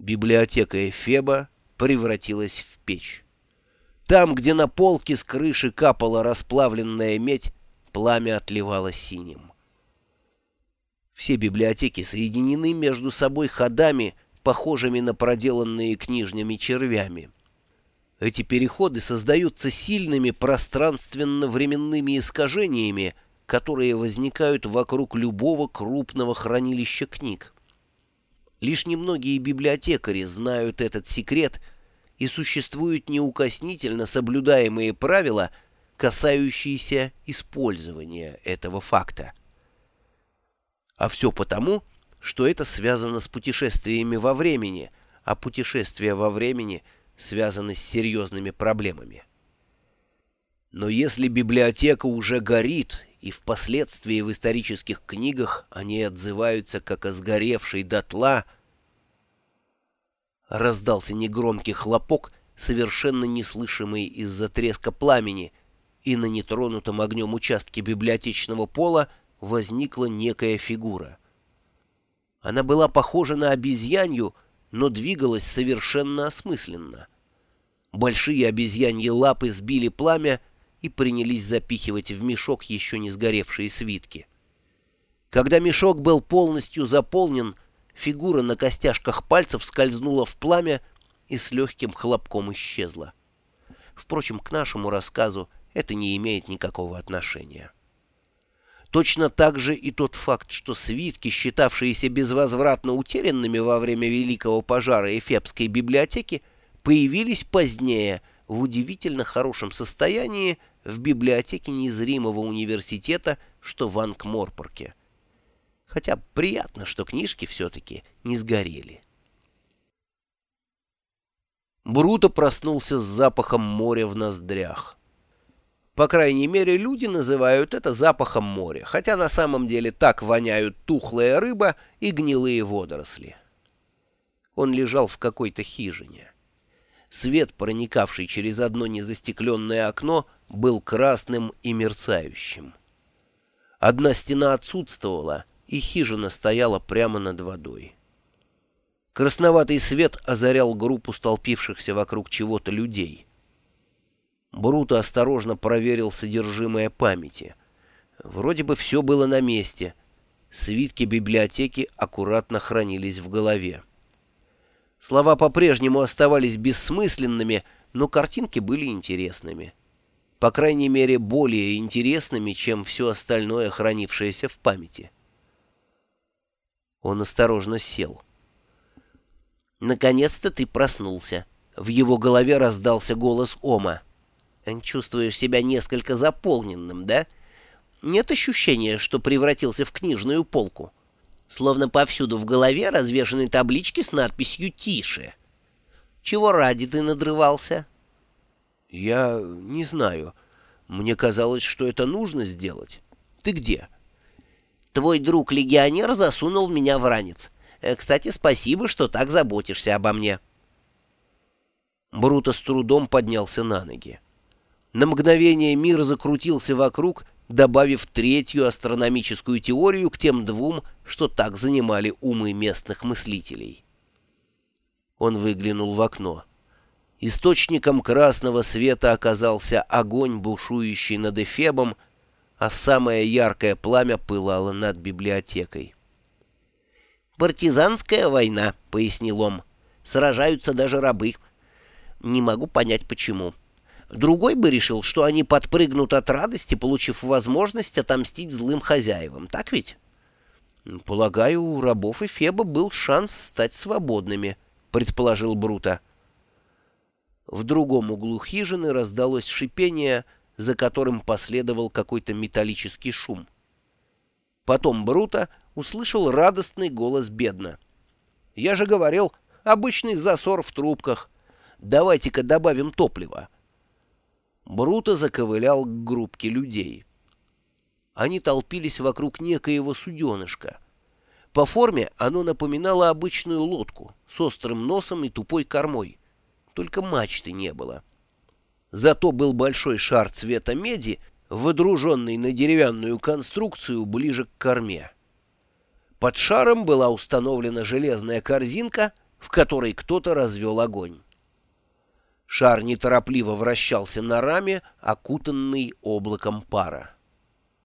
Библиотека Эфеба превратилась в печь. Там, где на полке с крыши капала расплавленная медь, пламя отливало синим. Все библиотеки соединены между собой ходами, похожими на проделанные книжными червями. Эти переходы создаются сильными пространственно-временными искажениями, которые возникают вокруг любого крупного хранилища книг. Лишь немногие библиотекари знают этот секрет, и существуют неукоснительно соблюдаемые правила, касающиеся использования этого факта. А все потому, что это связано с путешествиями во времени, а путешествия во времени связаны с серьезными проблемами. Но если библиотека уже горит, и впоследствии в исторических книгах они отзываются как о сгоревшей дотла, раздался негромкий хлопок, совершенно неслышимый из-за треска пламени, и на нетронутом огнем участке библиотечного пола возникла некая фигура. Она была похожа на обезьянью, но двигалась совершенно осмысленно. Большие обезьяньи лапы сбили пламя и принялись запихивать в мешок еще не сгоревшие свитки. Когда мешок был полностью заполнен, фигура на костяшках пальцев скользнула в пламя и с легким хлопком исчезла. Впрочем, к нашему рассказу это не имеет никакого отношения. Точно так же и тот факт, что свитки, считавшиеся безвозвратно утерянными во время Великого пожара Эфепской библиотеки, появились позднее в удивительно хорошем состоянии в библиотеке незримого университета, что в Анкморпорке. Хотя приятно, что книжки все-таки не сгорели. Бруто проснулся с запахом моря в ноздрях. По крайней мере, люди называют это запахом моря, хотя на самом деле так воняют тухлая рыба и гнилые водоросли. Он лежал в какой-то хижине. Свет, проникавший через одно незастекленное окно, был красным и мерцающим. Одна стена отсутствовала, и хижина стояла прямо над водой. Красноватый свет озарял группу столпившихся вокруг чего-то людей. Бруто осторожно проверил содержимое памяти. Вроде бы все было на месте. Свитки библиотеки аккуратно хранились в голове. Слова по-прежнему оставались бессмысленными, но картинки были интересными. По крайней мере, более интересными, чем все остальное, хранившееся в памяти. Он осторожно сел. «Наконец-то ты проснулся». В его голове раздался голос Ома. «Чувствуешь себя несколько заполненным, да? Нет ощущения, что превратился в книжную полку?» Словно повсюду в голове развешаны таблички с надписью «Тише». Чего ради ты надрывался? Я не знаю. Мне казалось, что это нужно сделать. Ты где? Твой друг-легионер засунул меня в ранец. Э, кстати, спасибо, что так заботишься обо мне. Бруто с трудом поднялся на ноги. На мгновение мир закрутился вокруг, добавив третью астрономическую теорию к тем двум, что так занимали умы местных мыслителей. Он выглянул в окно. Источником красного света оказался огонь, бушующий над Эфебом, а самое яркое пламя пылало над библиотекой. «Партизанская война», — пояснил он. «Сражаются даже рабы. Не могу понять, почему». Другой бы решил, что они подпрыгнут от радости, получив возможность отомстить злым хозяевам. Так ведь? Полагаю, у рабов и Феба был шанс стать свободными, предположил Брута. В другом углу хижины раздалось шипение, за которым последовал какой-то металлический шум. Потом Брута услышал радостный голос бедно. «Я же говорил, обычный засор в трубках. Давайте-ка добавим топлива». Бруто заковылял к группке людей. Они толпились вокруг некоего суденышка. По форме оно напоминало обычную лодку с острым носом и тупой кормой. Только мачты не было. Зато был большой шар цвета меди, выдруженный на деревянную конструкцию ближе к корме. Под шаром была установлена железная корзинка, в которой кто-то развел огонь. Шар неторопливо вращался на раме, окутанный облаком пара.